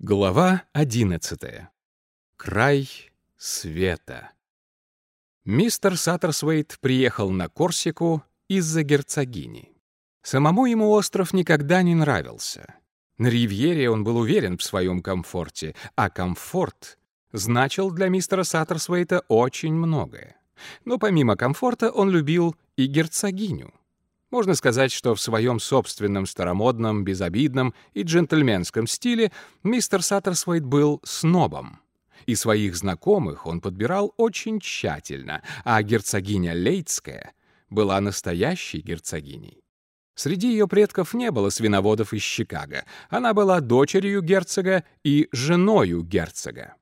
Глава одиннадцатая. Край света. Мистер Саттерсвейт приехал на Корсику из-за герцогини. Самому ему остров никогда не нравился. На Ривьере он был уверен в своем комфорте, а комфорт значил для мистера Саттерсвейта очень многое. Но помимо комфорта он любил и герцогиню. Можно сказать, что в своем собственном старомодном, безобидном и джентльменском стиле мистер Саттерсвейт был снобом. И своих знакомых он подбирал очень тщательно, а герцогиня Лейтская была настоящей герцогиней. Среди ее предков не было свиноводов из Чикаго. Она была дочерью герцога и женою герцога.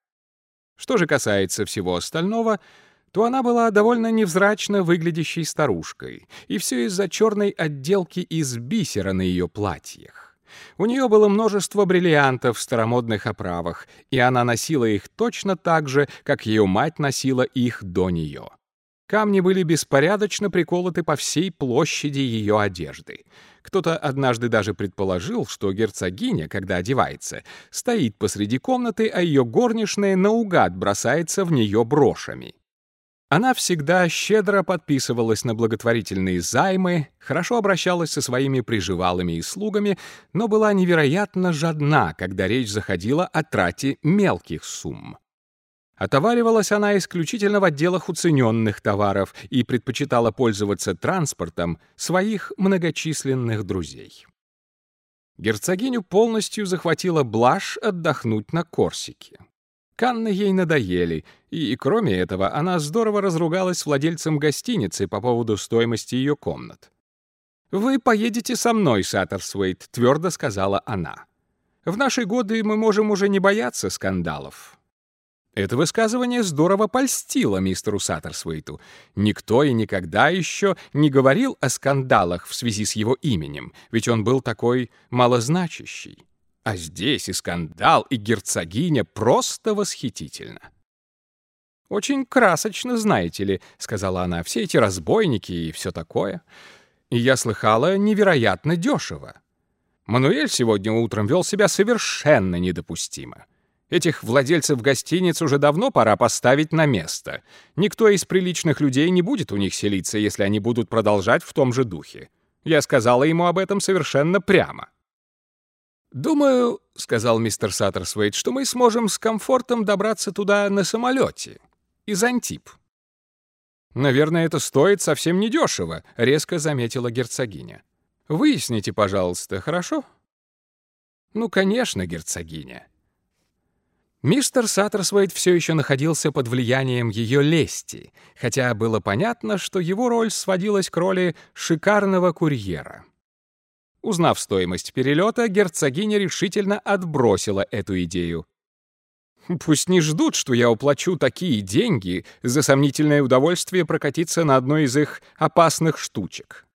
Что же касается всего остального — то она была довольно невзрачно выглядящей старушкой, и все из-за черной отделки из бисера на ее платьях. У нее было множество бриллиантов в старомодных оправах, и она носила их точно так же, как ее мать носила их до нее. Камни были беспорядочно приколоты по всей площади ее одежды. Кто-то однажды даже предположил, что герцогиня, когда одевается, стоит посреди комнаты, а ее горничная наугад бросается в нее брошами. Она всегда щедро подписывалась на благотворительные займы, хорошо обращалась со своими приживалыми и слугами, но была невероятно жадна, когда речь заходила о трате мелких сумм. Отоваривалась она исключительно в отделах уцененных товаров и предпочитала пользоваться транспортом своих многочисленных друзей. Герцогиню полностью захватила блажь отдохнуть на Корсике. Канны ей надоели, и, кроме этого, она здорово разругалась с владельцем гостиницы по поводу стоимости ее комнат. «Вы поедете со мной, Саттерсвейт», — твердо сказала она. «В наши годы мы можем уже не бояться скандалов». Это высказывание здорово польстило мистеру Саттерсвейту. Никто и никогда еще не говорил о скандалах в связи с его именем, ведь он был такой малозначащий. А здесь и скандал, и герцогиня просто восхитительно. «Очень красочно, знаете ли», — сказала она, — «все эти разбойники и все такое. И я слыхала, невероятно дешево. Мануэль сегодня утром вел себя совершенно недопустимо. Этих владельцев гостиниц уже давно пора поставить на место. Никто из приличных людей не будет у них селиться, если они будут продолжать в том же духе. Я сказала ему об этом совершенно прямо. «Думаю, — сказал мистер Саттерсвейт, — что мы сможем с комфортом добраться туда на самолете. Из Антип». «Наверное, это стоит совсем недешево», — резко заметила герцогиня. «Выясните, пожалуйста, хорошо?» «Ну, конечно, герцогиня». Мистер Саттерсвейт все еще находился под влиянием ее лести, хотя было понятно, что его роль сводилась к роли шикарного курьера. Узнав стоимость перелета, герцогиня решительно отбросила эту идею. Пусть не ждут, что я уплачу такие деньги за сомнительное удовольствие прокатиться на одной из их опасных штучек.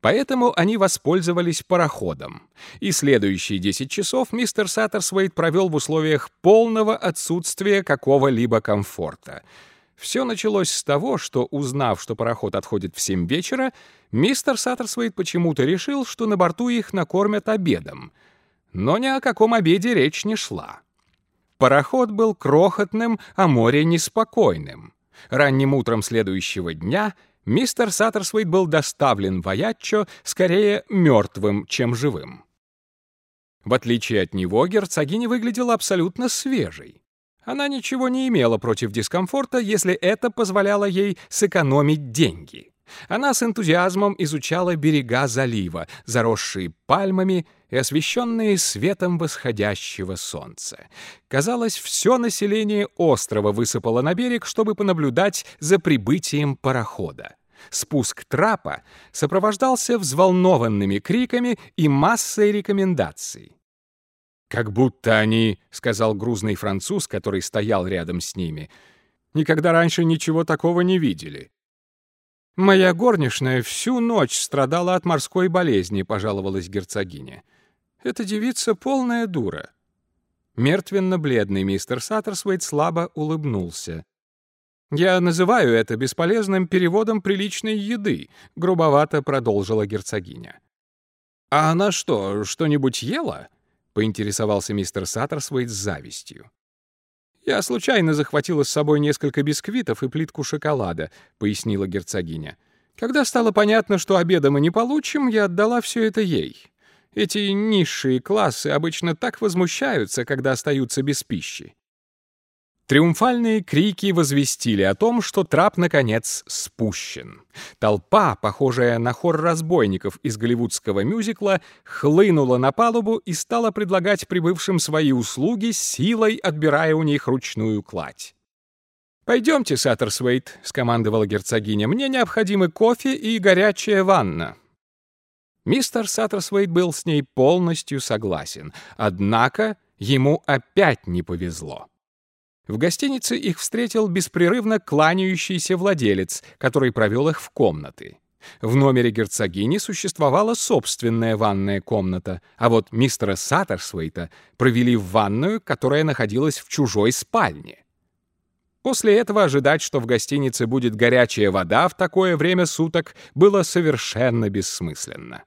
Поэтому они воспользовались пароходом, и следующие 10 часов мистер Саттерсвейт провел в условиях полного отсутствия какого-либо комфорта — все началось с того, что, узнав, что пароход отходит в семь вечера, мистер Саттерсвейт почему-то решил, что на борту их накормят обедом. Но ни о каком обеде речь не шла. Пароход был крохотным, а море неспокойным. Ранним утром следующего дня мистер Саттерсвейт был доставлен в Аяччо скорее мертвым, чем живым. В отличие от него, герцогиня выглядела абсолютно свежей. Она ничего не имела против дискомфорта, если это позволяло ей сэкономить деньги. Она с энтузиазмом изучала берега залива, заросшие пальмами и освещенные светом восходящего солнца. Казалось, все население острова высыпало на берег, чтобы понаблюдать за прибытием парохода. Спуск трапа сопровождался взволнованными криками и массой рекомендаций. «Как будто они», — сказал грузный француз, который стоял рядом с ними, «никогда раньше ничего такого не видели». «Моя горничная всю ночь страдала от морской болезни», — пожаловалась герцогиня. «Эта девица полная дура». Мертвенно-бледный мистер Саттерсвейт слабо улыбнулся. «Я называю это бесполезным переводом приличной еды», — грубовато продолжила герцогиня. «А она что, что-нибудь ела?» — поинтересовался мистер Саттерсвейт с завистью. «Я случайно захватила с собой несколько бисквитов и плитку шоколада», — пояснила герцогиня. «Когда стало понятно, что обеда мы не получим, я отдала все это ей. Эти низшие классы обычно так возмущаются, когда остаются без пищи. Триумфальные крики возвестили о том, что трап, наконец, спущен. Толпа, похожая на хор разбойников из голливудского мюзикла, хлынула на палубу и стала предлагать прибывшим свои услуги, силой отбирая у них ручную кладь. «Пойдемте, Саттерсвейт», — скомандовала герцогиня, — «мне необходимы кофе и горячая ванна». Мистер Саттерсвейт был с ней полностью согласен, однако ему опять не повезло. В гостинице их встретил беспрерывно кланяющийся владелец, который провел их в комнаты. В номере герцогини существовала собственная ванная комната, а вот мистера Саттерсвейта провели в ванную, которая находилась в чужой спальне. После этого ожидать, что в гостинице будет горячая вода в такое время суток, было совершенно бессмысленно.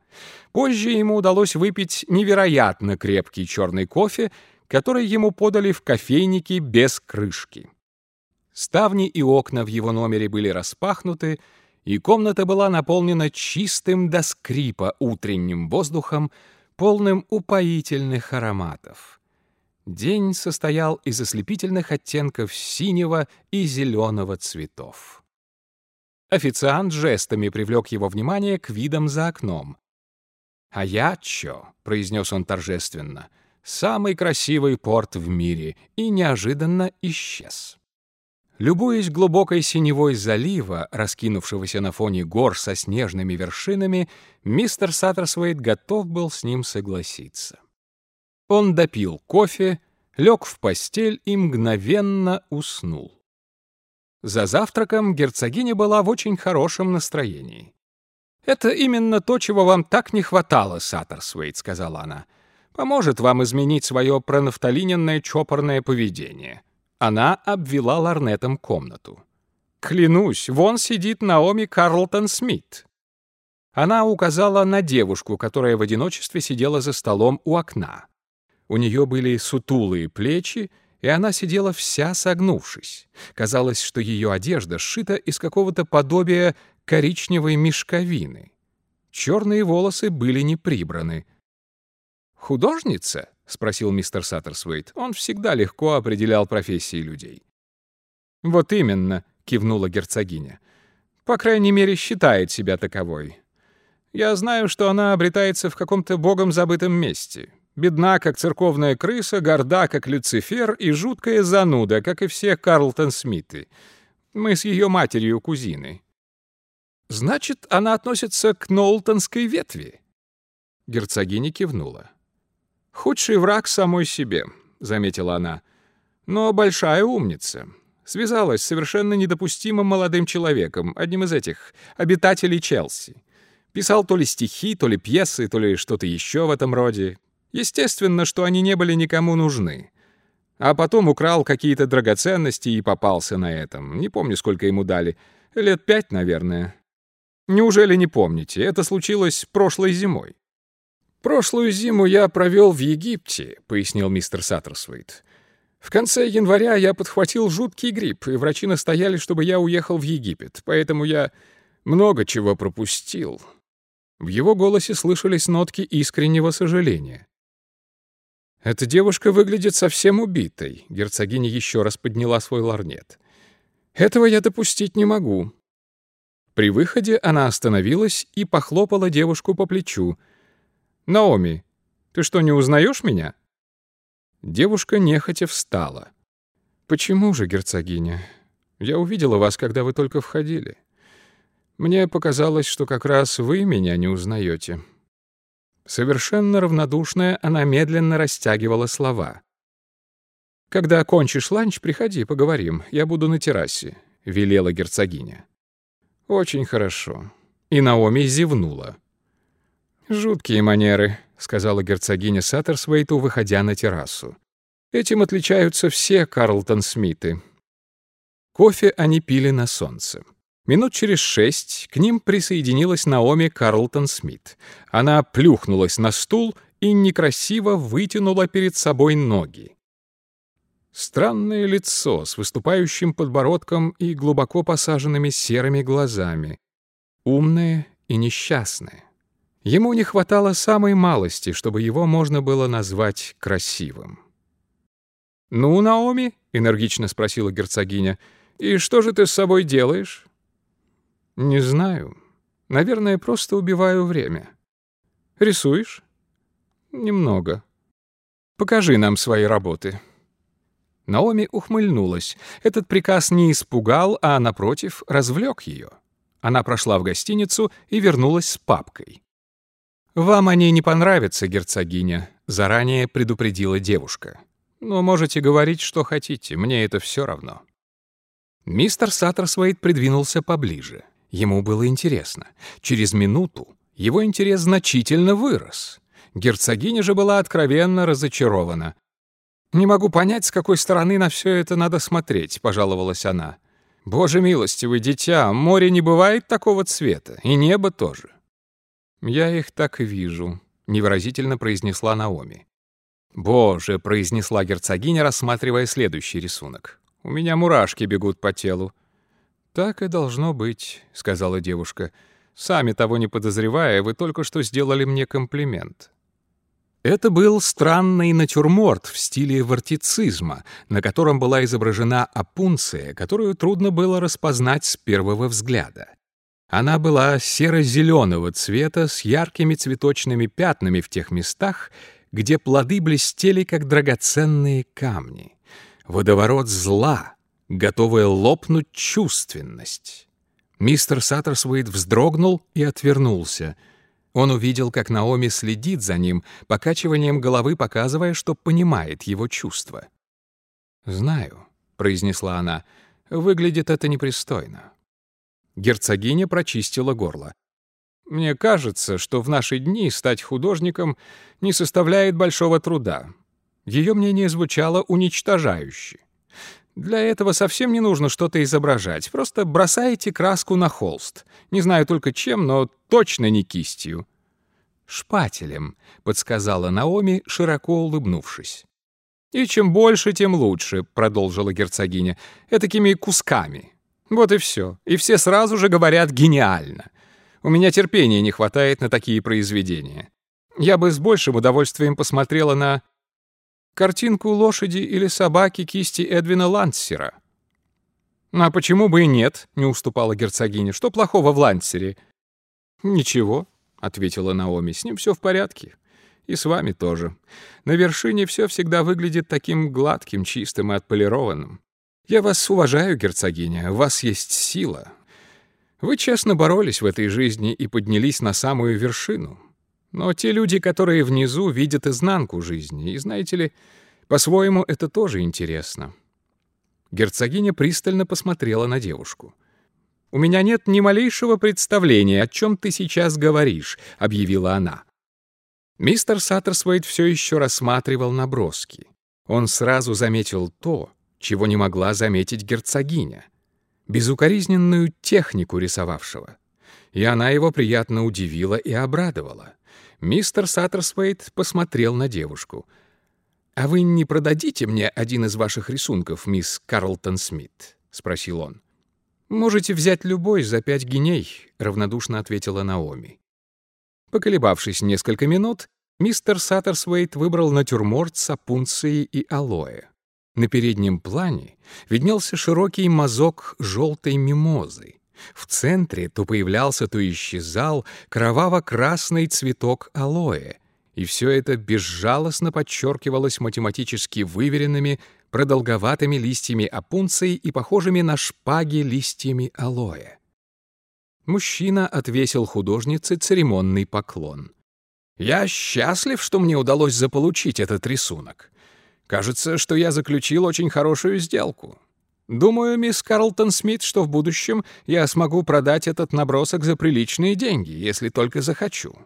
Позже ему удалось выпить невероятно крепкий черный кофе, который ему подали в кофейнике без крышки. Ставни и окна в его номере были распахнуты, и комната была наполнена чистым до скрипа утренним воздухом, полным упоительных ароматов. День состоял из ослепительных оттенков синего и зеленого цветов. Официант жестами привлек его внимание к видам за окном. «А я чё?» — произнес он торжественно — самый красивый порт в мире, и неожиданно исчез. Любуясь глубокой синевой залива, раскинувшегося на фоне гор со снежными вершинами, мистер Саттерсвейт готов был с ним согласиться. Он допил кофе, лег в постель и мгновенно уснул. За завтраком герцогиня была в очень хорошем настроении. «Это именно то, чего вам так не хватало, Саттерсвейт», — сказала она поможет вам изменить свое пронафталиненное чопорное поведение». Она обвела ларнетом комнату. «Клянусь, вон сидит Наоми Карлтон Смит». Она указала на девушку, которая в одиночестве сидела за столом у окна. У нее были сутулые плечи, и она сидела вся согнувшись. Казалось, что ее одежда сшита из какого-то подобия коричневой мешковины. Черные волосы были не прибраны — «Художница?» — спросил мистер Саттерсвейт. Он всегда легко определял профессии людей. «Вот именно», — кивнула герцогиня. «По крайней мере, считает себя таковой. Я знаю, что она обретается в каком-то богом забытом месте. Бедна, как церковная крыса, горда, как Люцифер, и жуткая зануда, как и все Карлтон Смиты. Мы с ее матерью кузины». «Значит, она относится к Нолтонской ветви?» Герцогиня кивнула. «Худший враг самой себе», — заметила она. «Но большая умница. Связалась с совершенно недопустимым молодым человеком, одним из этих, обитателей Челси. Писал то ли стихи, то ли пьесы, то ли что-то еще в этом роде. Естественно, что они не были никому нужны. А потом украл какие-то драгоценности и попался на этом. Не помню, сколько ему дали. Лет пять, наверное. Неужели не помните? Это случилось прошлой зимой. «Прошлую зиму я провел в Египте», — пояснил мистер Саттерсвейт. «В конце января я подхватил жуткий грипп, и врачи настояли, чтобы я уехал в Египет, поэтому я много чего пропустил». В его голосе слышались нотки искреннего сожаления. «Эта девушка выглядит совсем убитой», — герцогиня еще раз подняла свой ларнет. «Этого я допустить не могу». При выходе она остановилась и похлопала девушку по плечу — «Наоми, ты что, не узнаешь меня?» Девушка нехотя встала. «Почему же, герцогиня? Я увидела вас, когда вы только входили. Мне показалось, что как раз вы меня не узнаете». Совершенно равнодушная, она медленно растягивала слова. «Когда окончишь ланч, приходи, поговорим. Я буду на террасе», — велела герцогиня. «Очень хорошо». И Наоми зевнула. «Жуткие манеры», — сказала герцогиня Саттерсвейту, выходя на террасу. «Этим отличаются все Карлтон-Смиты». Кофе они пили на солнце. Минут через шесть к ним присоединилась Наоми Карлтон-Смит. Она плюхнулась на стул и некрасиво вытянула перед собой ноги. Странное лицо с выступающим подбородком и глубоко посаженными серыми глазами. Умное и несчастное. Ему не хватало самой малости, чтобы его можно было назвать красивым. «Ну, Наоми?» — энергично спросила герцогиня. «И что же ты с собой делаешь?» «Не знаю. Наверное, просто убиваю время». «Рисуешь?» «Немного. Покажи нам свои работы». Наоми ухмыльнулась. Этот приказ не испугал, а, напротив, развлек ее. Она прошла в гостиницу и вернулась с папкой. «Вам они не понравятся, герцогиня», — заранее предупредила девушка. «Но можете говорить, что хотите, мне это все равно». Мистер Саттерсвейт придвинулся поближе. Ему было интересно. Через минуту его интерес значительно вырос. Герцогиня же была откровенно разочарована. «Не могу понять, с какой стороны на все это надо смотреть», — пожаловалась она. «Боже милостивый, дитя, море не бывает такого цвета, и небо тоже». «Я их так и вижу», — невыразительно произнесла Наоми. «Боже», — произнесла герцогиня, рассматривая следующий рисунок. «У меня мурашки бегут по телу». «Так и должно быть», — сказала девушка. «Сами того не подозревая, вы только что сделали мне комплимент». Это был странный натюрморт в стиле вортицизма, на котором была изображена опунция, которую трудно было распознать с первого взгляда. Она была серо-зеленого цвета с яркими цветочными пятнами в тех местах, где плоды блестели, как драгоценные камни. Водоворот зла, готовая лопнуть чувственность. Мистер Саттерсвейд вздрогнул и отвернулся — он увидел, как Наоми следит за ним, покачиванием головы показывая, что понимает его чувства. «Знаю», — произнесла она, — «выглядит это непристойно». Герцогиня прочистила горло. «Мне кажется, что в наши дни стать художником не составляет большого труда». Ее мнение звучало уничтожающе. Для этого совсем не нужно что-то изображать, просто бросаете краску на холст. Не знаю только чем, но точно не кистью. «Шпателем», — подсказала Наоми, широко улыбнувшись. «И чем больше, тем лучше», — продолжила герцогиня, — «этакими кусками. Вот и все. И все сразу же говорят «гениально». У меня терпения не хватает на такие произведения. Я бы с большим удовольствием посмотрела на картинку лошади или собаки кисти Эдвина Лансера. «А почему бы и нет?» — не уступала герцогиня. «Что плохого в Лансере?» «Ничего», — ответила Наоми, — «с ним все в порядке. И с вами тоже. На вершине все всегда выглядит таким гладким, чистым и отполированным. Я вас уважаю, герцогиня, у вас есть сила. Вы честно боролись в этой жизни и поднялись на самую вершину. Но те люди, которые внизу, видят изнанку жизни, и, знаете ли, по-своему это тоже интересно». Герцогиня пристально посмотрела на девушку. «У меня нет ни малейшего представления, о чем ты сейчас говоришь», — объявила она. Мистер Саттерсвейт все еще рассматривал наброски. Он сразу заметил то, чего не могла заметить герцогиня — безукоризненную технику рисовавшего. И она его приятно удивила и обрадовала. Мистер Саттерсвейт посмотрел на девушку. «А вы не продадите мне один из ваших рисунков, мисс Карлтон Смит?» — спросил он. «Можете взять любой за пять гиней», — равнодушно ответила Наоми. Поколебавшись несколько минут, мистер Саттерсвейт выбрал натюрморт с апунцией и алоэ. На переднем плане виднелся широкий мазок желтой мимозы. В центре то появлялся, то исчезал кроваво-красный цветок алоэ, и все это безжалостно подчеркивалось математически выверенными продолговатыми листьями опунции и похожими на шпаги листьями алоэ. Мужчина отвесил художнице церемонный поклон. «Я счастлив, что мне удалось заполучить этот рисунок. Кажется, что я заключил очень хорошую сделку. Думаю, мисс Карлтон Смит, что в будущем я смогу продать этот набросок за приличные деньги, если только захочу».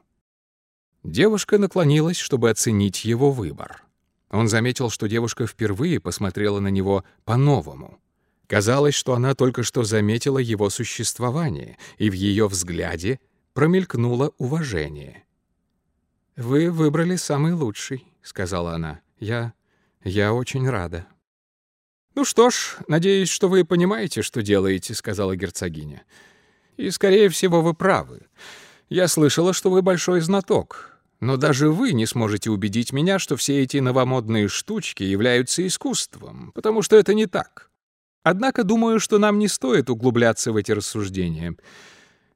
Девушка наклонилась, чтобы оценить его выбор. Он заметил, что девушка впервые посмотрела на него по-новому. Казалось, что она только что заметила его существование, и в ее взгляде промелькнуло уважение. «Вы выбрали самый лучший», — сказала она. «Я... я очень рада». «Ну что ж, надеюсь, что вы понимаете, что делаете», — сказала герцогиня. «И, скорее всего, вы правы. Я слышала, что вы большой знаток. Но даже вы не сможете убедить меня, что все эти новомодные штучки являются искусством, потому что это не так. Однако думаю, что нам не стоит углубляться в эти рассуждения.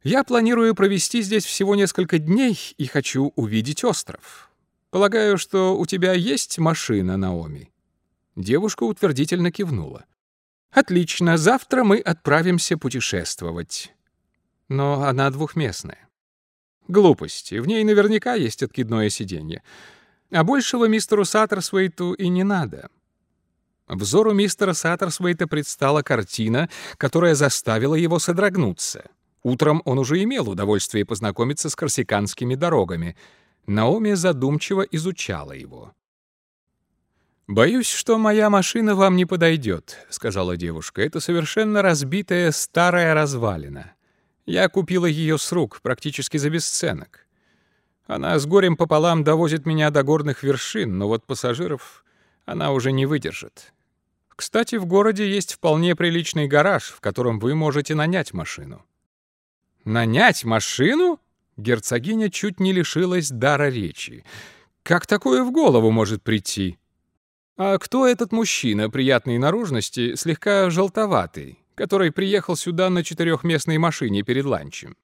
Я планирую провести здесь всего несколько дней и хочу увидеть остров. Полагаю, что у тебя есть машина, Наоми?» Девушка утвердительно кивнула. «Отлично, завтра мы отправимся путешествовать. Но она двухместная. Глупости, в ней наверняка есть откидное сиденье. А большего мистеру Саттерсвейту и не надо». Взору мистера Саттерсвейта предстала картина, которая заставила его содрогнуться — Утром он уже имел удовольствие познакомиться с корсиканскими дорогами. Наоми задумчиво изучала его. «Боюсь, что моя машина вам не подойдет», — сказала девушка. «Это совершенно разбитая старая развалина. Я купила ее с рук, практически за бесценок. Она с горем пополам довозит меня до горных вершин, но вот пассажиров она уже не выдержит. Кстати, в городе есть вполне приличный гараж, в котором вы можете нанять машину. Нанять машину? Герцогиня чуть не лишилась дара речи. Как такое в голову может прийти? А кто этот мужчина приятной наружности, слегка желтоватый, который приехал сюда на четырехместной машине перед ланчем?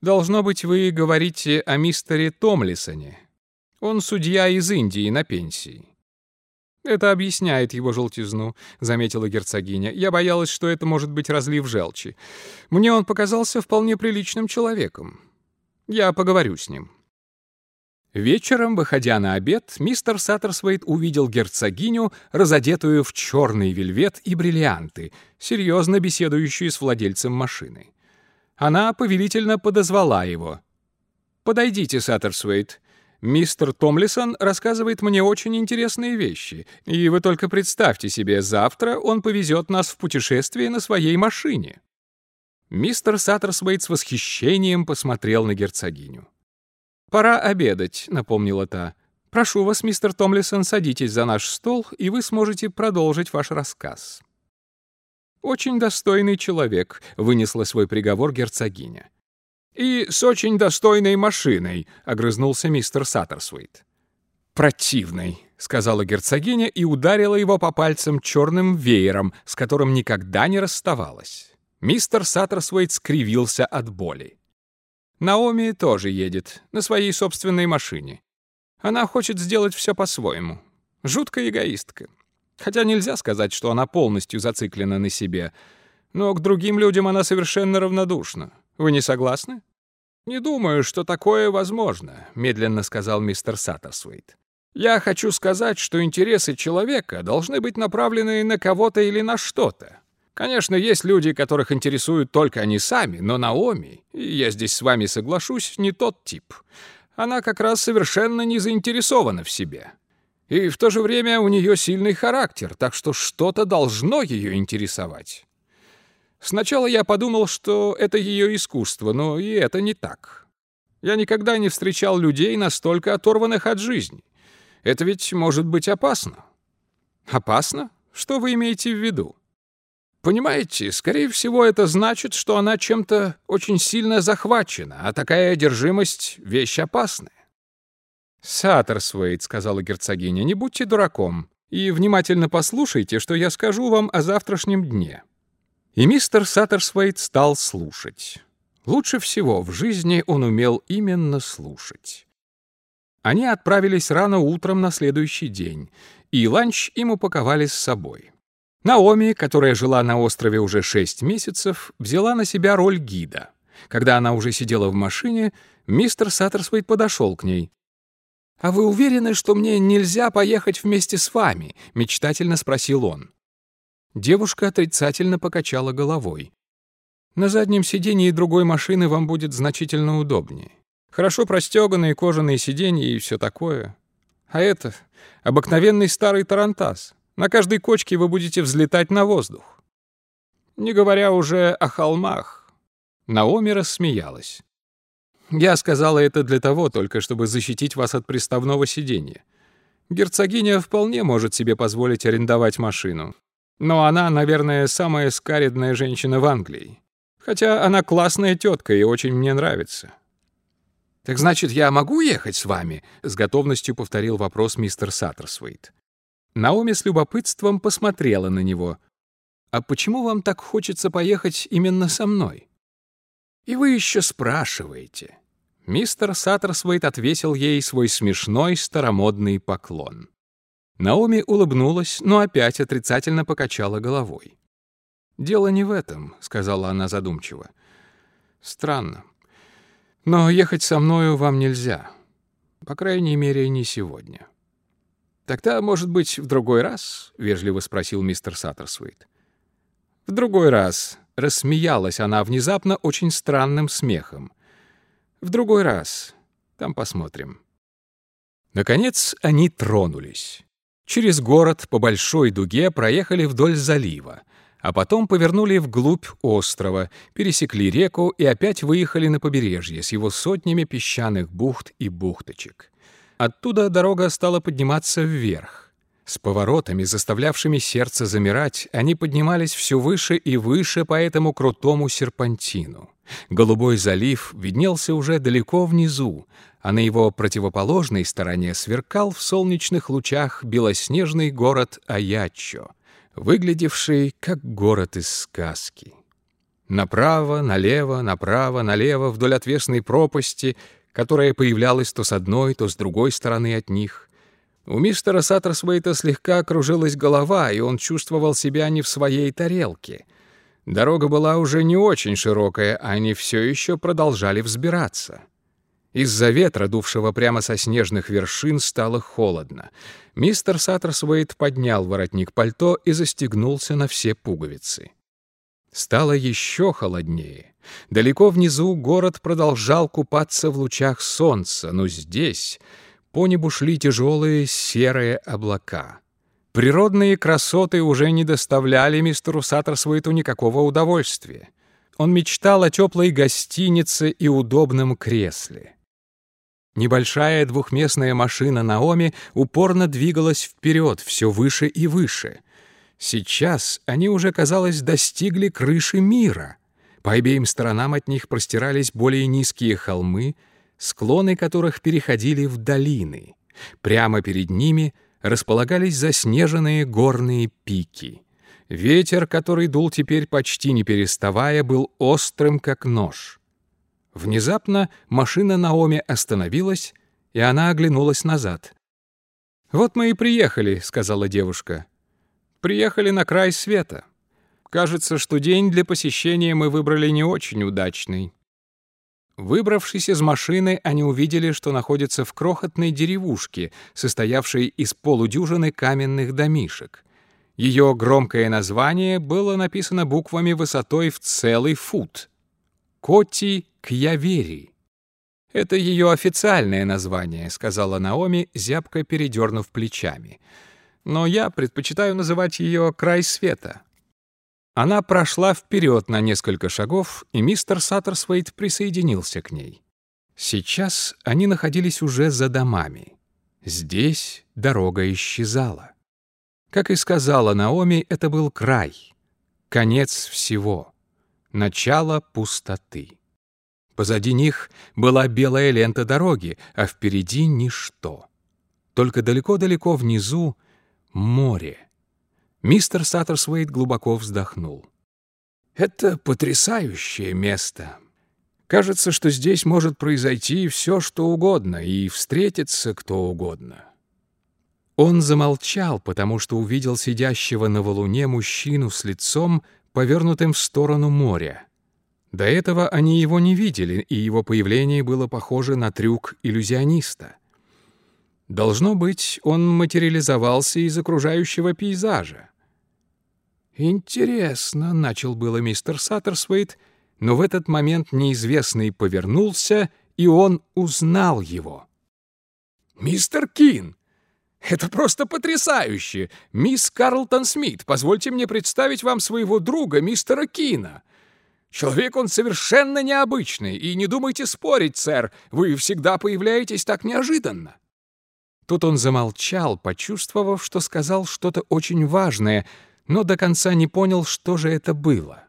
Должно быть, вы говорите о мистере Томлисоне. Он судья из Индии на пенсии. «Это объясняет его желтизну», — заметила герцогиня. «Я боялась, что это может быть разлив желчи. Мне он показался вполне приличным человеком. Я поговорю с ним». Вечером, выходя на обед, мистер Саттерсвейт увидел герцогиню, разодетую в черный вельвет и бриллианты, серьезно беседующую с владельцем машины. Она повелительно подозвала его. «Подойдите, Саттерсвейт. Мистер Томлисон рассказывает мне очень интересные вещи, и вы только представьте себе, завтра он повезет нас в путешествие на своей машине». Мистер Саттерсвейт с восхищением посмотрел на герцогиню. «Пора обедать», — напомнила та. «Прошу вас, мистер Томлисон, садитесь за наш стол, и вы сможете продолжить ваш рассказ». «Очень достойный человек», — вынесла свой приговор герцогиня. «И с очень достойной машиной», — огрызнулся мистер Саттерсвейт. «Противный», — сказала герцогиня и ударила его по пальцам черным веером, с которым никогда не расставалась. Мистер Саттерсвейт скривился от боли. Наоми тоже едет, на своей собственной машине. Она хочет сделать все по-своему. Жуткая эгоистка. Хотя нельзя сказать, что она полностью зациклена на себе. Но к другим людям она совершенно равнодушна. Вы не согласны? Не думаю, что такое возможно, медленно сказал мистер Саттерсвейт. Я хочу сказать, что интересы человека должны быть направлены на кого-то или на что-то. Конечно, есть люди, которых интересуют только они сами, но Наоми, и я здесь с вами соглашусь, не тот тип. Она как раз совершенно не заинтересована в себе. И в то же время у нее сильный характер, так что что-то должно ее интересовать. Сначала я подумал, что это ее искусство, но и это не так. Я никогда не встречал людей, настолько оторванных от жизни. Это ведь может быть опасно. Опасно? Что вы имеете в виду? Понимаете, скорее всего, это значит, что она чем-то очень сильно захвачена, а такая одержимость — вещь опасная. «Саттерсвейт», — сказала герцогиня, — «не будьте дураком и внимательно послушайте, что я скажу вам о завтрашнем дне. И мистер Саттерсвейт стал слушать. Лучше всего в жизни он умел именно слушать. Они отправились рано утром на следующий день, и ланч им упаковали с собой. Наоми, которая жила на острове уже шесть месяцев, взяла на себя роль гида. Когда она уже сидела в машине, мистер Саттерсвейт подошел к ней. «А вы уверены, что мне нельзя поехать вместе с вами?» — мечтательно спросил он. Девушка отрицательно покачала головой. «На заднем сидении другой машины вам будет значительно удобнее. Хорошо простеганные кожаные сиденья и все такое. А это обыкновенный старый тарантас. На каждой кочке вы будете взлетать на воздух. Не говоря уже о холмах». Наоми рассмеялась. Я сказала это для того только, чтобы защитить вас от приставного сидения. Герцогиня вполне может себе позволить арендовать машину. Но она, наверное, самая скаредная женщина в Англии. Хотя она классная тетка и очень мне нравится. «Так значит, я могу ехать с вами?» — с готовностью повторил вопрос мистер Саттерсвейт. Наоми с любопытством посмотрела на него. «А почему вам так хочется поехать именно со мной?» «И вы еще спрашиваете». Мистер Саттерсвейт отвесил ей свой смешной старомодный поклон. Наоми улыбнулась, но опять отрицательно покачала головой. «Дело не в этом», — сказала она задумчиво. «Странно. Но ехать со мною вам нельзя. По крайней мере, не сегодня». «Тогда, может быть, в другой раз?» — вежливо спросил мистер Саттерсвейт. «В другой раз», — рассмеялась она внезапно очень странным смехом. «В другой раз. Там посмотрим». Наконец они тронулись. Через город по большой дуге проехали вдоль залива, а потом повернули вглубь острова, пересекли реку и опять выехали на побережье с его сотнями песчаных бухт и бухточек. Оттуда дорога стала подниматься вверх. С поворотами, заставлявшими сердце замирать, они поднимались все выше и выше по этому крутому серпантину. Голубой залив виднелся уже далеко внизу, а на его противоположной стороне сверкал в солнечных лучах белоснежный город Аяччо, выглядевший как город из сказки. Направо, налево, направо, налево, вдоль отвесной пропасти — которая появлялась то с одной, то с другой стороны от них. У мистера Саттерсвейта слегка окружилась голова, и он чувствовал себя не в своей тарелке. Дорога была уже не очень широкая, а они все еще продолжали взбираться. Из-за ветра, дувшего прямо со снежных вершин, стало холодно. Мистер Саттерсвейт поднял воротник пальто и застегнулся на все пуговицы. Стало еще холоднее. Далеко внизу город продолжал купаться в лучах солнца, но здесь по небу шли тяжелые серые облака. Природные красоты уже не доставляли мистеру Саттерсвейту никакого удовольствия. Он мечтал о теплой гостинице и удобном кресле. Небольшая двухместная машина Наоми упорно двигалась вперед, все выше и выше — Сейчас они уже, казалось, достигли крыши мира. По обеим сторонам от них простирались более низкие холмы, склоны которых переходили в долины. Прямо перед ними располагались заснеженные горные пики. Ветер, который дул теперь почти не переставая, был острым, как нож. Внезапно машина Наоми остановилась, и она оглянулась назад. «Вот мы и приехали», — сказала девушка. Приехали на край света. Кажется, что день для посещения мы выбрали не очень удачный. Выбравшись из машины, они увидели, что находятся в крохотной деревушке, состоявшей из полудюжины каменных домишек. Ее громкое название было написано буквами высотой в целый фут. «Коти Кьявери». «Это ее официальное название», — сказала Наоми, зябко передернув плечами но я предпочитаю называть ее «край света». Она прошла вперед на несколько шагов, и мистер Саттерсвейт присоединился к ней. Сейчас они находились уже за домами. Здесь дорога исчезала. Как и сказала Наоми, это был край, конец всего, начало пустоты. Позади них была белая лента дороги, а впереди — ничто. Только далеко-далеко внизу — море. Мистер Саттерсвейт глубоко вздохнул. «Это потрясающее место. Кажется, что здесь может произойти все, что угодно, и встретиться кто угодно». Он замолчал, потому что увидел сидящего на валуне мужчину с лицом, повернутым в сторону моря. До этого они его не видели, и его появление было похоже на трюк иллюзиониста. Должно быть, он материализовался из окружающего пейзажа. «Интересно», — начал было мистер Саттерсвейт, но в этот момент неизвестный повернулся, и он узнал его. «Мистер Кин! Это просто потрясающе! Мисс Карлтон Смит, позвольте мне представить вам своего друга, мистера Кина. Человек он совершенно необычный, и не думайте спорить, сэр, вы всегда появляетесь так неожиданно». Тут он замолчал, почувствовав, что сказал что-то очень важное, но до конца не понял, что же это было.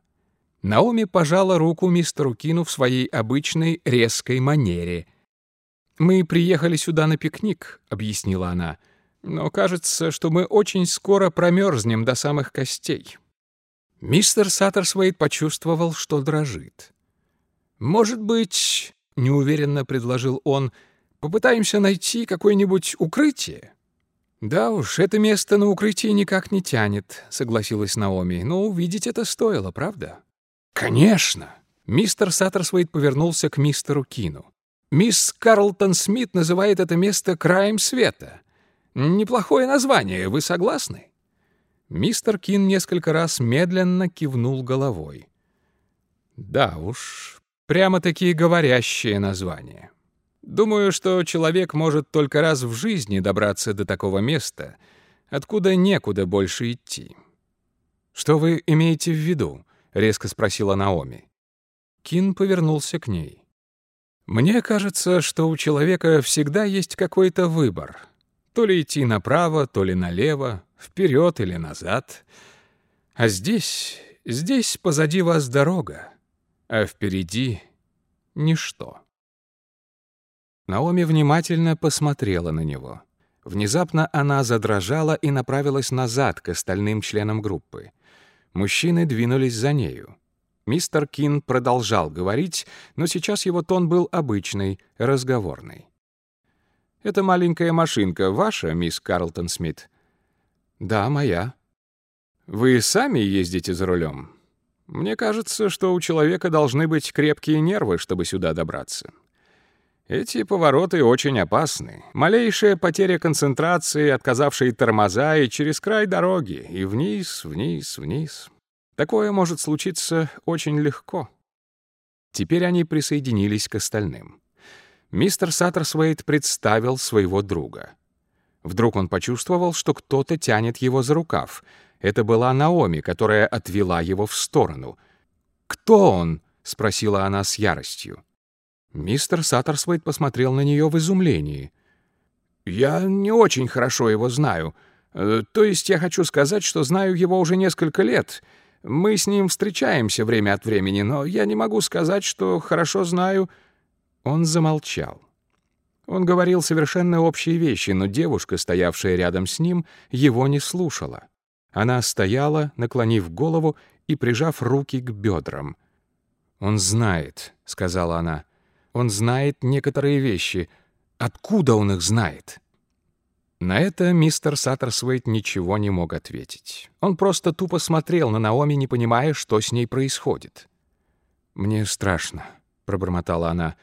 Наоми пожала руку мистеру Кину в своей обычной резкой манере. «Мы приехали сюда на пикник», — объяснила она, «но кажется, что мы очень скоро промерзнем до самых костей». Мистер Саттерсвейт почувствовал, что дрожит. «Может быть, — неуверенно предложил он, — попытаемся найти какое-нибудь укрытие?» «Да уж, это место на укрытие никак не тянет», — согласилась Наоми. «Но увидеть это стоило, правда?» «Конечно!» Мистер Саттерсвейт повернулся к мистеру Кину. «Мисс Карлтон Смит называет это место краем света. Неплохое название, вы согласны?» Мистер Кин несколько раз медленно кивнул головой. Да уж, прямо-таки говорящее название. Думаю, что человек может только раз в жизни добраться до такого места, откуда некуда больше идти. «Что вы имеете в виду?» — резко спросила Наоми. Кин повернулся к ней. «Мне кажется, что у человека всегда есть какой-то выбор. То ли идти направо, то ли налево, вперед или назад. А здесь, здесь позади вас дорога, а впереди — ничто. Наоми внимательно посмотрела на него. Внезапно она задрожала и направилась назад к остальным членам группы. Мужчины двинулись за нею. Мистер Кин продолжал говорить, но сейчас его тон был обычный, разговорный. «Эта маленькая машинка ваша, мисс Карлтон Смит?» «Да, моя». «Вы сами ездите за рулем? Мне кажется, что у человека должны быть крепкие нервы, чтобы сюда добраться. Эти повороты очень опасны. Малейшая потеря концентрации, отказавшие тормоза и через край дороги, и вниз, вниз, вниз. Такое может случиться очень легко». Теперь они присоединились к остальным. Мистер Саттерсвейт представил своего друга — Вдруг он почувствовал, что кто-то тянет его за рукав. Это была Наоми, которая отвела его в сторону. «Кто он?» — спросила она с яростью. Мистер Саттерсвейт посмотрел на нее в изумлении. «Я не очень хорошо его знаю. Э, то есть я хочу сказать, что знаю его уже несколько лет. Мы с ним встречаемся время от времени, но я не могу сказать, что хорошо знаю...» Он замолчал. Он говорил совершенно общие вещи, но девушка, стоявшая рядом с ним, его не слушала. Она стояла, наклонив голову и прижав руки к бедрам. «Он знает», — сказала она. «Он знает некоторые вещи. Откуда он их знает?» На это мистер Саттерсвейт ничего не мог ответить. Он просто тупо смотрел на Наоми, не понимая, что с ней происходит. «Мне страшно», — пробормотала она.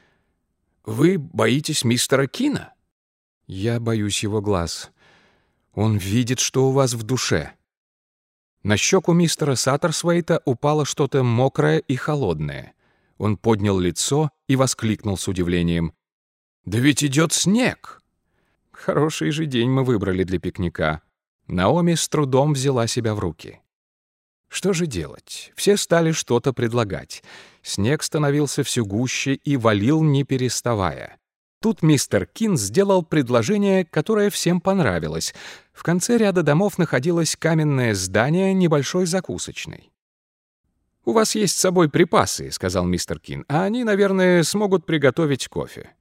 Вы боитесь мистера Кина? Я боюсь его глаз. Он видит, что у вас в душе. На щеку мистера Саттерсвейта упало что-то мокрое и холодное. Он поднял лицо и воскликнул с удивлением. «Да ведь идет снег!» Хороший же день мы выбрали для пикника. Наоми с трудом взяла себя в руки. Что же делать? Все стали что-то предлагать. Снег становился все гуще и валил не переставая. Тут мистер Кин сделал предложение, которое всем понравилось. В конце ряда домов находилось каменное здание небольшой закусочной. «У вас есть с собой припасы», — сказал мистер Кин, «а они, наверное, смогут приготовить кофе».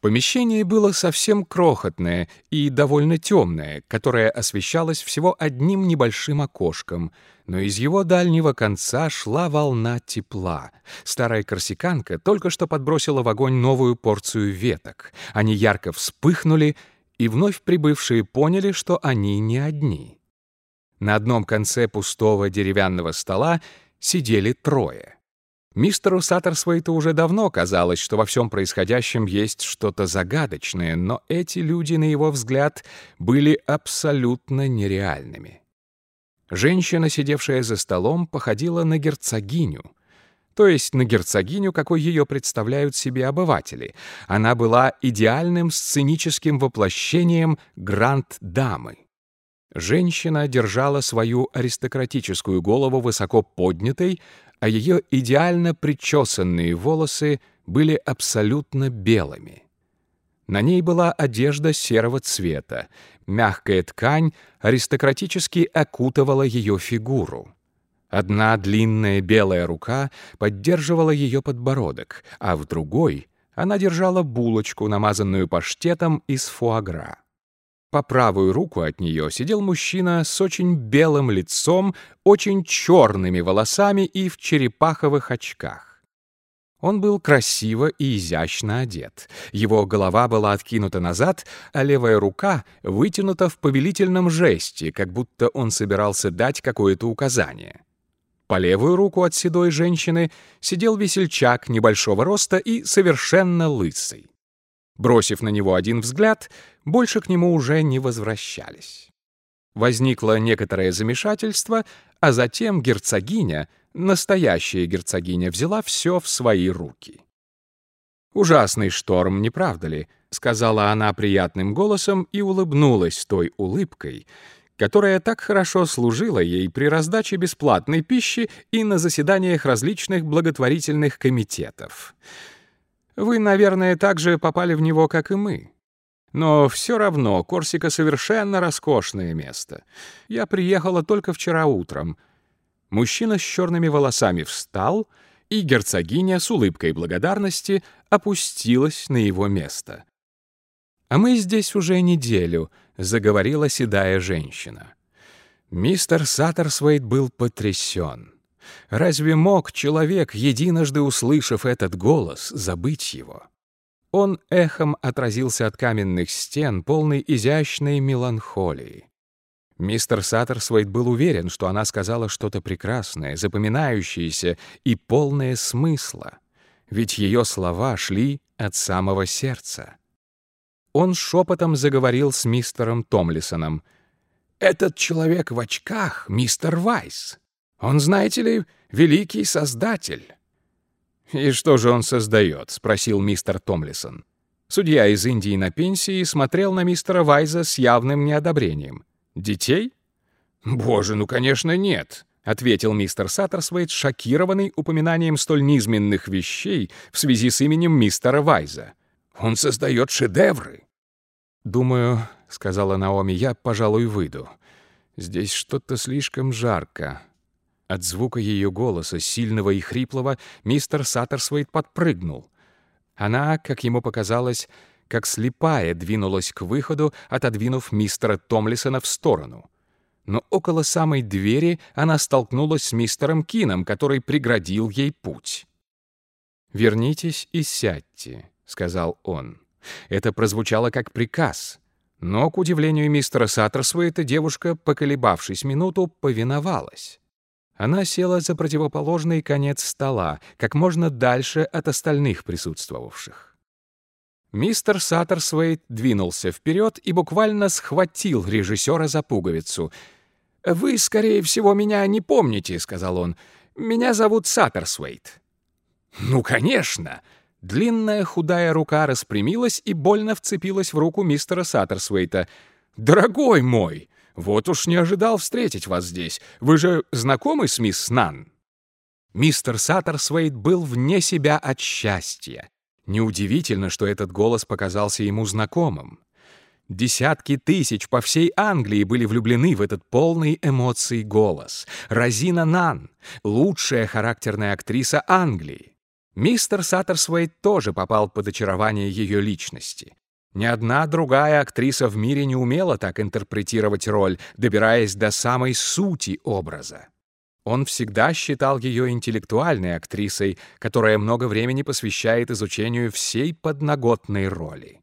Помещение было совсем крохотное и довольно темное, которое освещалось всего одним небольшим окошком, но из его дальнего конца шла волна тепла. Старая корсиканка только что подбросила в огонь новую порцию веток. Они ярко вспыхнули, и вновь прибывшие поняли, что они не одни. На одном конце пустого деревянного стола сидели трое. Мистеру Саттерсвейту уже давно казалось, что во всем происходящем есть что-то загадочное, но эти люди, на его взгляд, были абсолютно нереальными. Женщина, сидевшая за столом, походила на герцогиню, то есть на герцогиню, какой ее представляют себе обыватели. Она была идеальным сценическим воплощением гранд-дамы. Женщина держала свою аристократическую голову высоко поднятой, а ее идеально причесанные волосы были абсолютно белыми. На ней была одежда серого цвета, мягкая ткань аристократически окутывала ее фигуру. Одна длинная белая рука поддерживала ее подбородок, а в другой она держала булочку, намазанную паштетом из фуагра. По правую руку от нее сидел мужчина с очень белым лицом, очень черными волосами и в черепаховых очках. Он был красиво и изящно одет. Его голова была откинута назад, а левая рука вытянута в повелительном жесте, как будто он собирался дать какое-то указание. По левую руку от седой женщины сидел весельчак небольшого роста и совершенно лысый. Бросив на него один взгляд, больше к нему уже не возвращались. Возникло некоторое замешательство, а затем герцогиня, настоящая герцогиня, взяла все в свои руки. «Ужасный шторм, не правда ли?» — сказала она приятным голосом и улыбнулась той улыбкой, которая так хорошо служила ей при раздаче бесплатной пищи и на заседаниях различных благотворительных комитетов. Вы, наверное, так же попали в него, как и мы. Но все равно Корсика совершенно роскошное место. Я приехала только вчера утром. Мужчина с черными волосами встал, и герцогиня с улыбкой благодарности опустилась на его место. «А мы здесь уже неделю», — заговорила седая женщина. Мистер Саттерсвейт был потрясен. Разве мог человек, единожды услышав этот голос, забыть его? Он эхом отразился от каменных стен, полной изящной меланхолии. Мистер Саттерсвейт был уверен, что она сказала что-то прекрасное, запоминающееся и полное смысла, ведь ее слова шли от самого сердца. Он шепотом заговорил с мистером Томлисоном. «Этот человек в очках — мистер Вайс. Он, знаете ли, великий создатель». «И что же он создает?» — спросил мистер Томлисон. Судья из Индии на пенсии смотрел на мистера Вайза с явным неодобрением. «Детей?» «Боже, ну, конечно, нет», — ответил мистер Саттерсвейт, шокированный упоминанием столь низменных вещей в связи с именем мистера Вайза. «Он создает шедевры». «Думаю», — сказала Наоми, — «я, пожалуй, выйду. Здесь что-то слишком жарко. От звука ее голоса, сильного и хриплого, мистер Саттерсвейт подпрыгнул. Она, как ему показалось, как слепая двинулась к выходу, отодвинув мистера Томлисона в сторону. Но около самой двери она столкнулась с мистером Кином, который преградил ей путь. «Вернитесь и сядьте», — сказал он. Это прозвучало как приказ. Но, к удивлению мистера Саттерсвейта, девушка, поколебавшись минуту, повиновалась. Она села за противоположный конец стола, как можно дальше от остальных присутствовавших. Мистер Саттерсвейт двинулся вперед и буквально схватил режиссера за пуговицу. «Вы, скорее всего, меня не помните», — сказал он. «Меня зовут Саттерсвейт». «Ну, конечно!» Длинная худая рука распрямилась и больно вцепилась в руку мистера Саттерсвейта. «Дорогой мой!» «Вот уж не ожидал встретить вас здесь. Вы же знакомы с мисс Нан?» Мистер Саттерсвейт был вне себя от счастья. Неудивительно, что этот голос показался ему знакомым. Десятки тысяч по всей Англии были влюблены в этот полный эмоций голос. Розина Нан — лучшая характерная актриса Англии. Мистер Саттерсвейт тоже попал под очарование ее личности. Ни одна другая актриса в мире не умела так интерпретировать роль, добираясь до самой сути образа. Он всегда считал ее интеллектуальной актрисой, которая много времени посвящает изучению всей подноготной роли.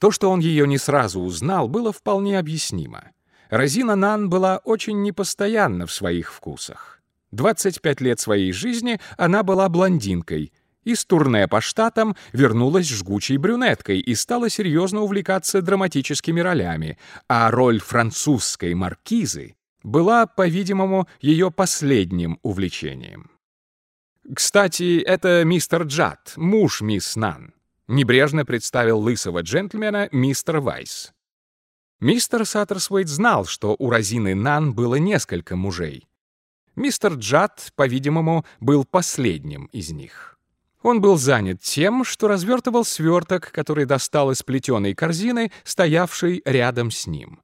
То, что он ее не сразу узнал, было вполне объяснимо. Розина Нан была очень непостоянна в своих вкусах. 25 лет своей жизни она была блондинкой — из турне по штатам вернулась жгучей брюнеткой и стала серьезно увлекаться драматическими ролями, а роль французской маркизы была, по-видимому, ее последним увлечением. «Кстати, это мистер Джад, муж мисс Нан», — небрежно представил лысого джентльмена мистер Вайс. Мистер Саттерсвейт знал, что у Розины Нан было несколько мужей. Мистер Джад, по-видимому, был последним из них. Он был занят тем, что развертывал сверток, который достал из плетеной корзины, стоявшей рядом с ним.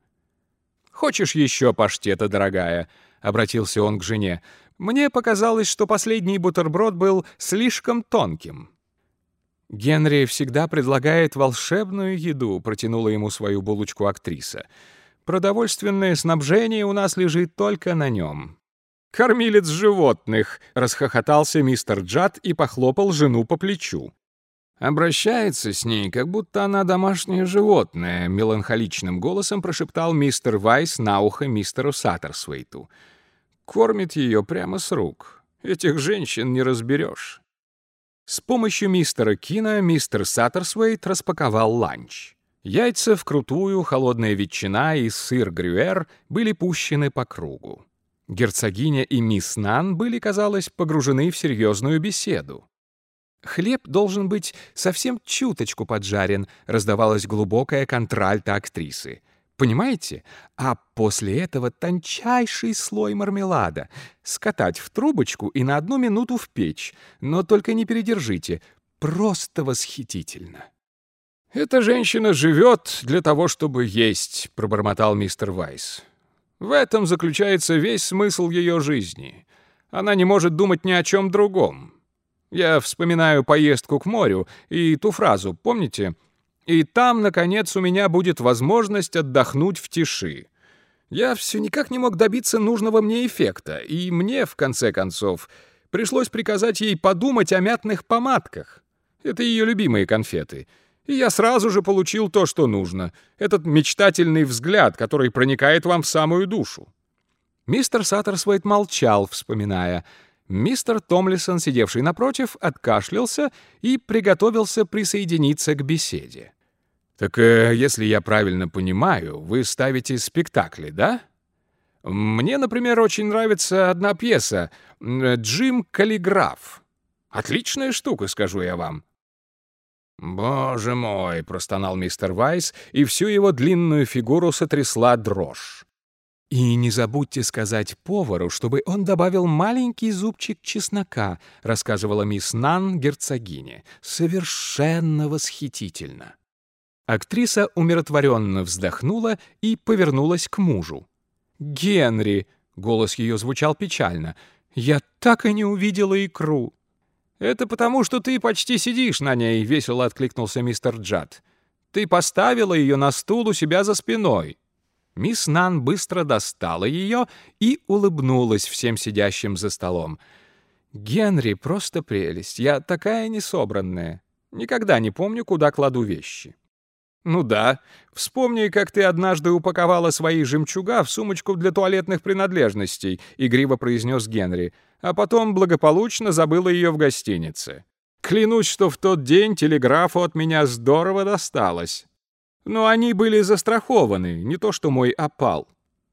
«Хочешь еще паштета, дорогая?» — обратился он к жене. «Мне показалось, что последний бутерброд был слишком тонким». «Генри всегда предлагает волшебную еду», — протянула ему свою булочку актриса. «Продовольственное снабжение у нас лежит только на нем». «Кормилец животных!» — расхохотался мистер Джад и похлопал жену по плечу. «Обращается с ней, как будто она домашнее животное», — меланхоличным голосом прошептал мистер Вайс на ухо мистеру Саттерсвейту. «Кормит ее прямо с рук. Этих женщин не разберешь». С помощью мистера Кина мистер Саттерсвейт распаковал ланч. Яйца вкрутую, холодная ветчина и сыр грюэр были пущены по кругу. Герцогиня и мисс Нан были, казалось, погружены в серьезную беседу. «Хлеб должен быть совсем чуточку поджарен», — раздавалась глубокое контральто актрисы. Понимаете? А после этого тончайший слой мармелада. Скатать в трубочку и на одну минуту в печь. Но только не передержите. Просто восхитительно. «Эта женщина живет для того, чтобы есть», — пробормотал мистер Вайс. «В этом заключается весь смысл ее жизни. Она не может думать ни о чем другом. Я вспоминаю поездку к морю и ту фразу, помните?» И там, наконец, у меня будет возможность отдохнуть в тиши. Я все никак не мог добиться нужного мне эффекта, и мне, в конце концов, пришлось приказать ей подумать о мятных помадках. Это ее любимые конфеты. И я сразу же получил то, что нужно. Этот мечтательный взгляд, который проникает вам в самую душу. Мистер Саттерсвейт молчал, вспоминая. Мистер Томлисон, сидевший напротив, откашлялся и приготовился присоединиться к беседе. «Так э, если я правильно понимаю, вы ставите спектакли, да? Мне, например, очень нравится одна пьеса «Джим Каллиграф». Отличная штука, скажу я вам». «Боже мой!» — простонал мистер Вайс, и всю его длинную фигуру сотрясла дрожь. «И не забудьте сказать повару, чтобы он добавил маленький зубчик чеснока», — рассказывала мисс Нан герцогине. «Совершенно восхитительно». Актриса умиротворенно вздохнула и повернулась к мужу. «Генри!» — голос ее звучал печально. «Я так и не увидела икру!» «Это потому, что ты почти сидишь на ней», — весело откликнулся мистер Джад. «Ты поставила ее на стул у себя за спиной». Мисс Нан быстро достала ее и улыбнулась всем сидящим за столом. «Генри, просто прелесть. Я такая несобранная. Никогда не помню, куда кладу вещи». «Ну да. Вспомни, как ты однажды упаковала свои жемчуга в сумочку для туалетных принадлежностей», — игриво произнес Генри, «а потом благополучно забыла ее в гостинице. Клянусь, что в тот день телеграфу от меня здорово досталось. Но они были застрахованы, не то что мой опал».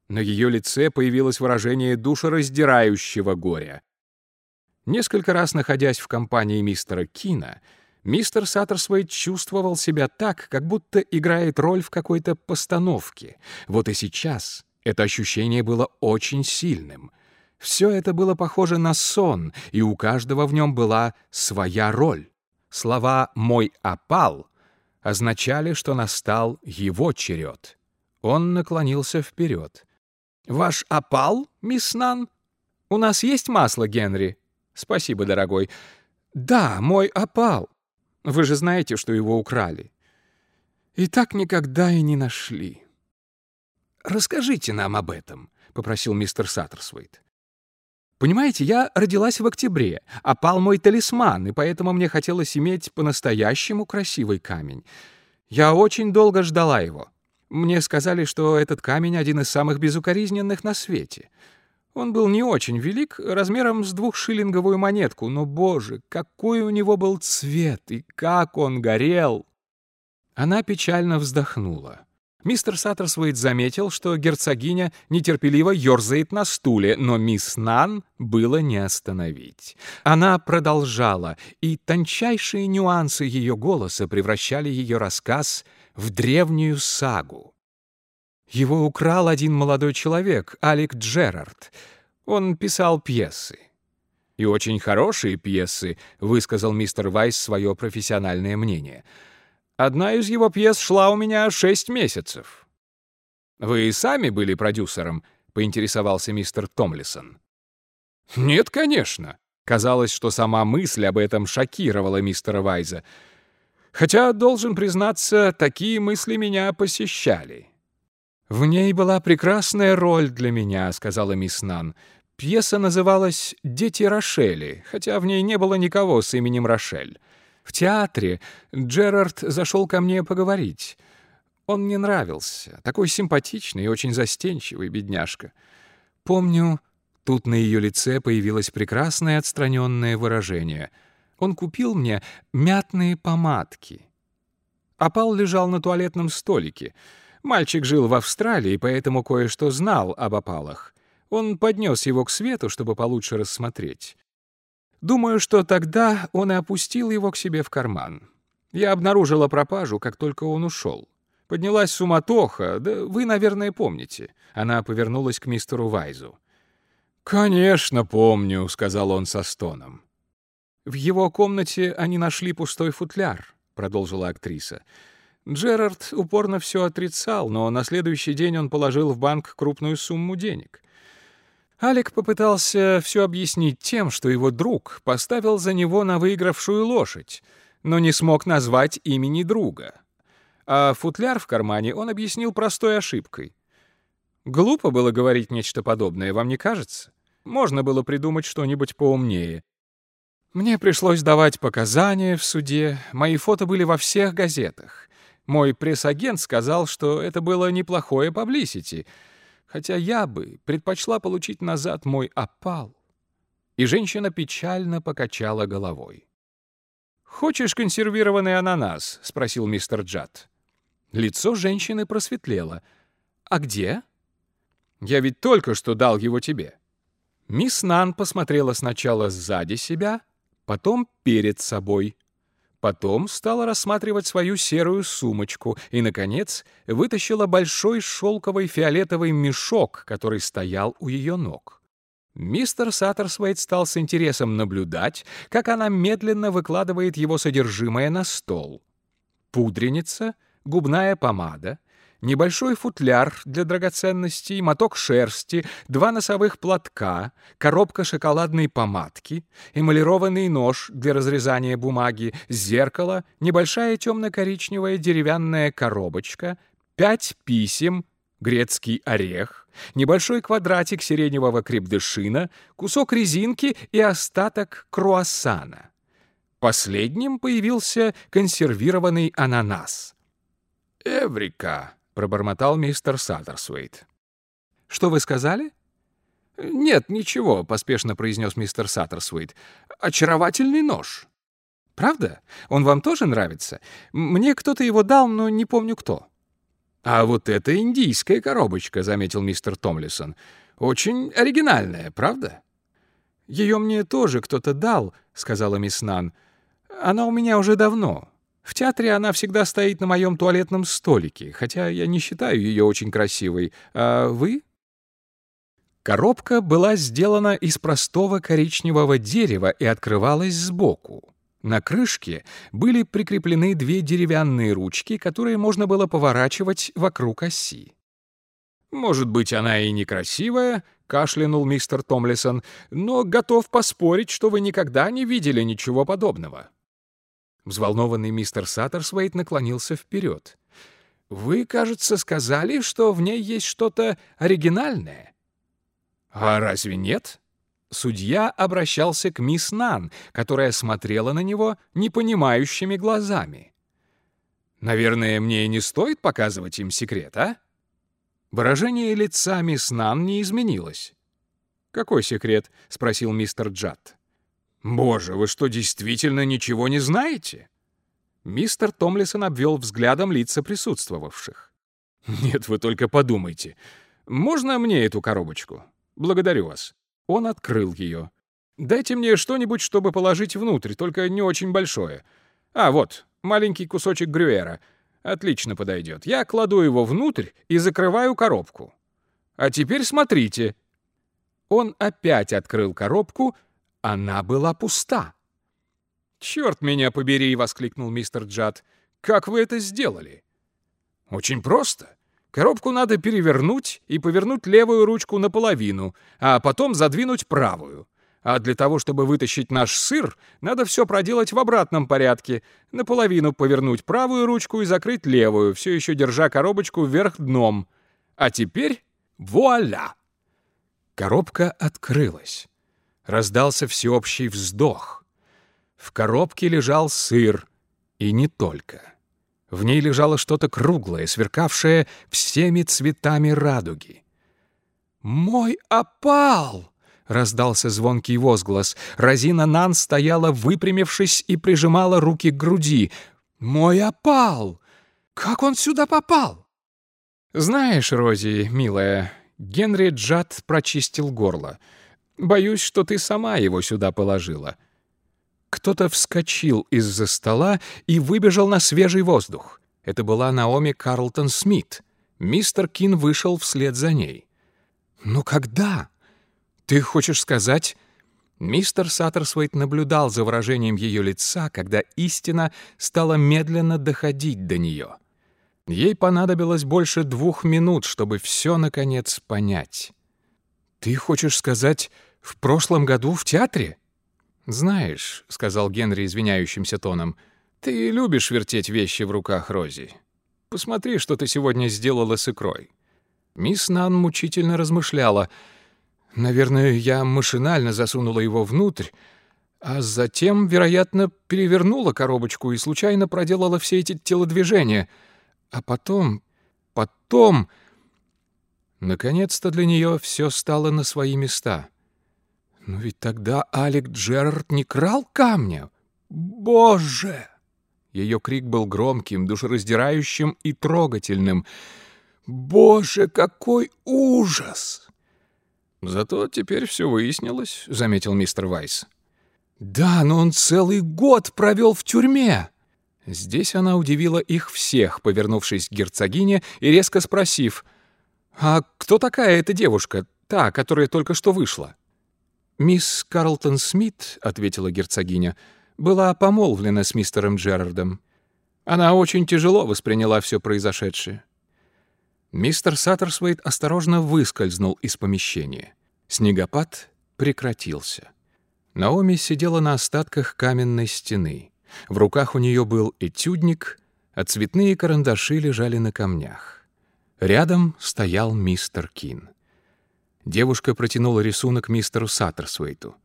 На ее лице появилось выражение душераздирающего горя. Несколько раз находясь в компании мистера Кина, Мистер Саттерсвейт чувствовал себя так, как будто играет роль в какой-то постановке. Вот и сейчас это ощущение было очень сильным. Все это было похоже на сон, и у каждого в нем была своя роль. Слова «мой опал» означали, что настал его черед. Он наклонился вперед. «Ваш опал, мисс Нан? У нас есть масло, Генри?» «Спасибо, дорогой». «Да, мой опал. Вы же знаете, что его украли. И так никогда и не нашли. «Расскажите нам об этом», — попросил мистер Саттерсвейт. «Понимаете, я родилась в октябре, а пал мой талисман, и поэтому мне хотелось иметь по-настоящему красивый камень. Я очень долго ждала его. Мне сказали, что этот камень один из самых безукоризненных на свете. Он был не очень велик, размером с двухшиллинговую монетку, но, боже, какой у него был цвет и как он горел! Она печально вздохнула. Мистер Саттерсвейт заметил, что герцогиня нетерпеливо ерзает на стуле, но мисс Нан было не остановить. Она продолжала, и тончайшие нюансы ее голоса превращали ее рассказ в древнюю сагу. Его украл один молодой человек, Алек Джерард. Он писал пьесы. «И очень хорошие пьесы», — высказал мистер Вайс свое профессиональное мнение. «Одна из его пьес шла у меня шесть месяцев». «Вы сами были продюсером?» — поинтересовался мистер Томлисон. «Нет, конечно». Казалось, что сама мысль об этом шокировала мистера Вайза. Хотя, должен признаться, такие мысли меня посещали. «В ней была прекрасная роль для меня», — сказала мисс Нан. Пьеса называлась «Дети Рошели», хотя в ней не было никого с именем Рошель. В театре Джерард зашел ко мне поговорить. Он мне нравился, такой симпатичный и очень застенчивый бедняжка. Помню, тут на ее лице появилось прекрасное отстраненное выражение. Он купил мне мятные помадки. Опал лежал на туалетном столике — Мальчик жил в Австралии, поэтому кое-что знал об опалах. Он поднес его к свету, чтобы получше рассмотреть. Думаю, что тогда он и опустил его к себе в карман. Я обнаружила пропажу, как только он ушел. Поднялась суматоха, да вы, наверное, помните. Она повернулась к мистеру Вайзу. «Конечно, помню», — сказал он со стоном. «В его комнате они нашли пустой футляр», — продолжила актриса. Джерард упорно все отрицал, но на следующий день он положил в банк крупную сумму денег. Алек попытался все объяснить тем, что его друг поставил за него на выигравшую лошадь, но не смог назвать имени друга. А футляр в кармане он объяснил простой ошибкой. Глупо было говорить нечто подобное, вам не кажется? Можно было придумать что-нибудь поумнее. Мне пришлось давать показания в суде, мои фото были во всех газетах. Мой пресс-агент сказал, что это было неплохое паблисити, хотя я бы предпочла получить назад мой опал. И женщина печально покачала головой. «Хочешь консервированный ананас?» — спросил мистер Джад. Лицо женщины просветлело. «А где?» «Я ведь только что дал его тебе». Мисс Нан посмотрела сначала сзади себя, потом перед собой — Потом стала рассматривать свою серую сумочку и, наконец, вытащила большой шелковый фиолетовый мешок, который стоял у ее ног. Мистер Саттерсвейт стал с интересом наблюдать, как она медленно выкладывает его содержимое на стол. Пудреница, губная помада, небольшой футляр для драгоценностей, моток шерсти, два носовых платка, коробка шоколадной помадки, эмалированный нож для разрезания бумаги, зеркало, небольшая темно-коричневая деревянная коробочка, пять писем, грецкий орех, небольшой квадратик сиреневого крепдышина, кусок резинки и остаток круассана. Последним появился консервированный ананас. «Эврика!» Пробормотал мистер Саттерсвейт. «Что вы сказали?» «Нет, ничего», — поспешно произнес мистер Саттерсвейт. «Очаровательный нож». «Правда? Он вам тоже нравится? Мне кто-то его дал, но не помню кто». «А вот это индийская коробочка», — заметил мистер Томлисон. «Очень оригинальная, правда?» «Ее мне тоже кто-то дал», — сказала мисс Нан. «Она у меня уже давно. В театре она всегда стоит на моем туалетном столике, хотя я не считаю ее очень красивой. А вы? Коробка была сделана из простого коричневого дерева и открывалась сбоку. На крышке были прикреплены две деревянные ручки, которые можно было поворачивать вокруг оси. «Может быть, она и некрасивая», — кашлянул мистер Томлисон, «но готов поспорить, что вы никогда не видели ничего подобного». Взволнованный мистер Саттерсвейт наклонился вперед. «Вы, кажется, сказали, что в ней есть что-то оригинальное». «А разве нет?» Судья обращался к мисс Нан, которая смотрела на него непонимающими глазами. «Наверное, мне не стоит показывать им секрет, а?» Выражение лица мисс Нан не изменилось. «Какой секрет?» — спросил мистер Джатт. «Боже, вы что, действительно ничего не знаете?» Мистер Томлисон обвел взглядом лица присутствовавших. «Нет, вы только подумайте. Можно мне эту коробочку? Благодарю вас». Он открыл ее. «Дайте мне что-нибудь, чтобы положить внутрь, только не очень большое. А, вот, маленький кусочек грюэра. Отлично подойдет. Я кладу его внутрь и закрываю коробку. А теперь смотрите. Он опять открыл коробку. Она была пуста. «Черт меня побери!» — воскликнул мистер Джад. «Как вы это сделали?» «Очень просто. Коробку надо перевернуть и повернуть левую ручку наполовину, а потом задвинуть правую. А для того, чтобы вытащить наш сыр, надо все проделать в обратном порядке. Наполовину повернуть правую ручку и закрыть левую, все еще держа коробочку вверх дном. А теперь вуаля! Коробка открылась. Раздался всеобщий вздох. В коробке лежал сыр, и не только. В ней лежало что-то круглое, сверкавшее всеми цветами радуги. «Мой опал!» — раздался звонкий возглас. Розина Нан стояла, выпрямившись, и прижимала руки к груди. «Мой опал! Как он сюда попал?» «Знаешь, Рози, милая...» Генри Джад прочистил горло. «Боюсь, что ты сама его сюда положила». Кто-то вскочил из-за стола и выбежал на свежий воздух. Это была Наоми Карлтон Смит. Мистер Кин вышел вслед за ней. «Ну когда? Ты хочешь сказать...» Мистер Саттерсвейт наблюдал за выражением ее лица, когда истина стала медленно доходить до нее. Ей понадобилось больше двух минут, чтобы все, наконец, понять. «Ты хочешь сказать, в прошлом году в театре?» «Знаешь», — сказал Генри извиняющимся тоном, — «ты любишь вертеть вещи в руках Рози. Посмотри, что ты сегодня сделала с икрой». Мисс Нан мучительно размышляла. «Наверное, я машинально засунула его внутрь, а затем, вероятно, перевернула коробочку и случайно проделала все эти телодвижения. А потом... потом...» Наконец-то для нее все стало на свои места — но ведь тогда Алек Джерард не крал камня. Боже! Ее крик был громким, душераздирающим и трогательным. Боже, какой ужас! Зато теперь все выяснилось, заметил мистер Вайс. Да, но он целый год провел в тюрьме. Здесь она удивила их всех, повернувшись к герцогине и резко спросив, «А кто такая эта девушка, та, которая только что вышла?» «Мисс Карлтон Смит», — ответила герцогиня, — «была помолвлена с мистером Джерардом. Она очень тяжело восприняла все произошедшее». Мистер Саттерсвейт осторожно выскользнул из помещения. Снегопад прекратился. Наоми сидела на остатках каменной стены. В руках у нее был этюдник, а цветные карандаши лежали на камнях. Рядом стоял мистер Кин. Девушка протянула рисунок мистеру Саттерсвейту.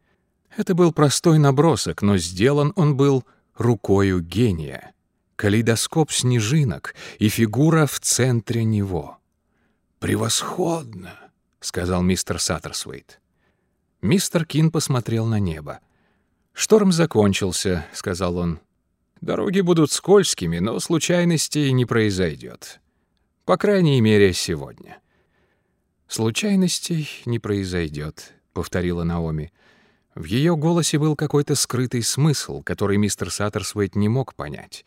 Это был простой набросок, но сделан он был рукою гения. Калейдоскоп снежинок и фигура в центре него. «Превосходно!» — сказал мистер Саттерсвейт. Мистер Кин посмотрел на небо. «Шторм закончился», — сказал он. «Дороги будут скользкими, но случайностей не произойдет. По крайней мере, сегодня». «Случайностей не произойдет», — повторила Наоми. В ее голосе был какой-то скрытый смысл, который мистер Саттерсвейт не мог понять.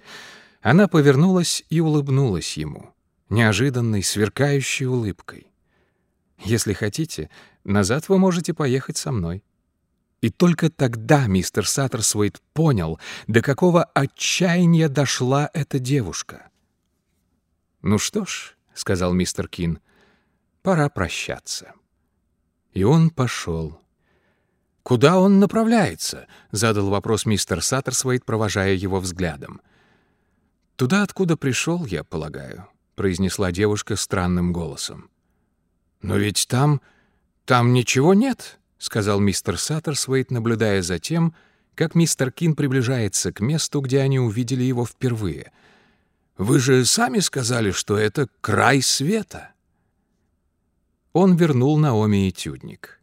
Она повернулась и улыбнулась ему, неожиданной, сверкающей улыбкой. «Если хотите, назад вы можете поехать со мной». И только тогда мистер Саттерсвейт понял, до какого отчаяния дошла эта девушка. «Ну что ж», — сказал мистер Кин, — пора прощаться. И он пошел. «Куда он направляется?» — задал вопрос мистер Саттерсвейт, провожая его взглядом. «Туда, откуда пришел, я полагаю», — произнесла девушка странным голосом. «Но ведь там... там ничего нет», — сказал мистер Саттерсвейт, наблюдая за тем, как мистер Кин приближается к месту, где они увидели его впервые. «Вы же сами сказали, что это край света». Он вернул Наоми этюдник.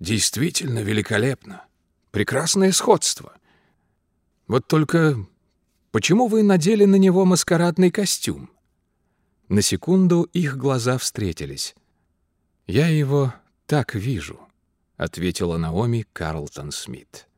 «Действительно великолепно. Прекрасное сходство. Вот только почему вы надели на него маскарадный костюм?» На секунду их глаза встретились. «Я его так вижу», — ответила Наоми Карлтон Смит.